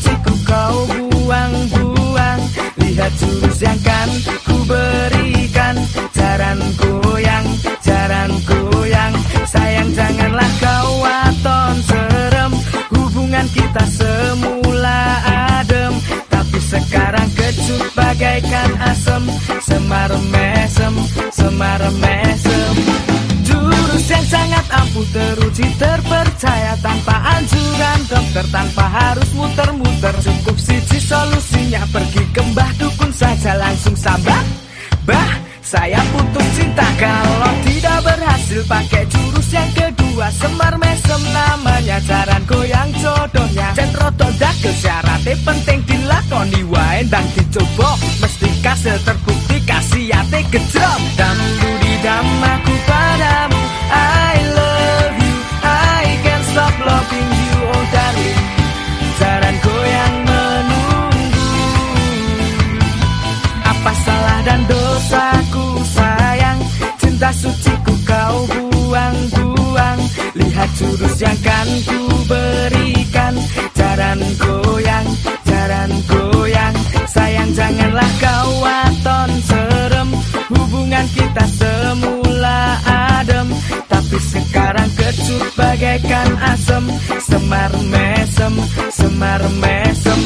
Ciku kau buang-buang. Lihat jurus yang kan ku berikan. Jaran goyang, jaran goyang. Sayang janganlah kau waton serem. Hubungan kita semula adem. Tapi sekarang kecut bagaikan asem. Semar mesem, semar mesem Jurus yang sangat ampuh teruji terpercaya Tanpa anjuran. Dokter tanpa harus muter Cukup siji solusinya. Pergi kembah dukun saja langsung sambat Bah, saya putus cinta. Kalau tidak berhasil pakai jurus yang kedua. Semar mesem namanya jaran goyang jodohnya. Centroto dagel syaratnya penting dilakoni. Wae dan dicoba Mesti kasil terbukti. Kasih ate gejrot Dan budi damaku padamu suciku kau buang-buang. Lihat jurus yang kan ku berikan. Jaran goyang, jaran goyang. Sayang janganlah kau waton serem. Hubungan kita semula adem. Tapi sekarang kecut bagaikan asem. Semar mesem, semar mesem.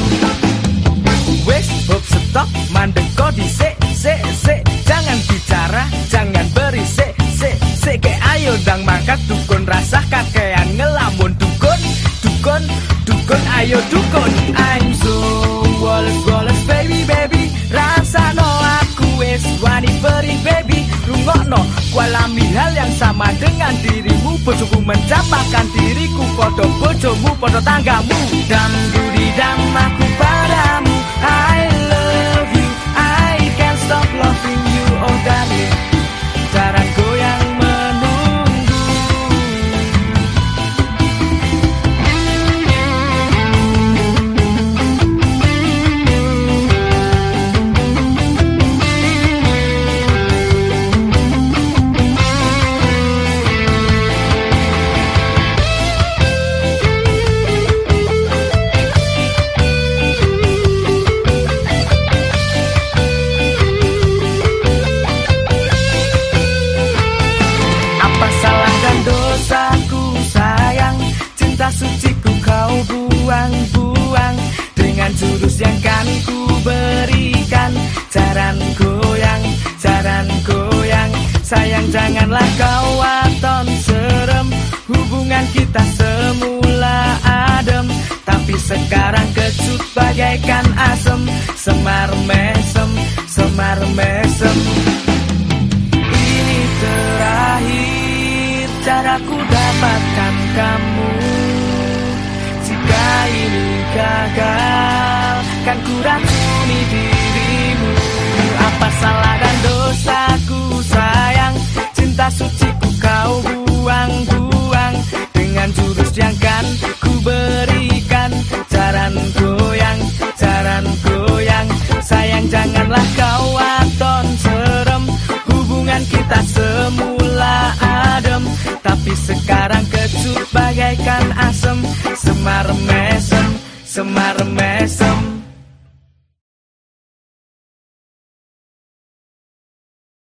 Wes, hop stop, mandek kodi se, se, ayo dang mangkat dukun rasa kakean ngelamun. Dukun, dukun, dukun ayo dukun. I'm so woles woles baby baby. Rasa no aku wes wani beri baby. Rungokno kualami hal yang sama dengan dirimu. Bojoku mencapakan diriku Podo bojomu, podo tanggamu. Dan budi damaku padamu buang-buang Dengan jurus yang kan ku berikan. Jaran goyang, jaran goyang Sayang janganlah kau waton serem. Hubungan kita semula adem Tapi sekarang kecut bagaikan asem. Semar mesem, semar mesem. Ini terakhir caraku dapatkan kamu ini gagal Kan ku racuni dirimu. Apa salah dan dosaku sayang? Cinta suciku Samara Mesam, Samara Mesam.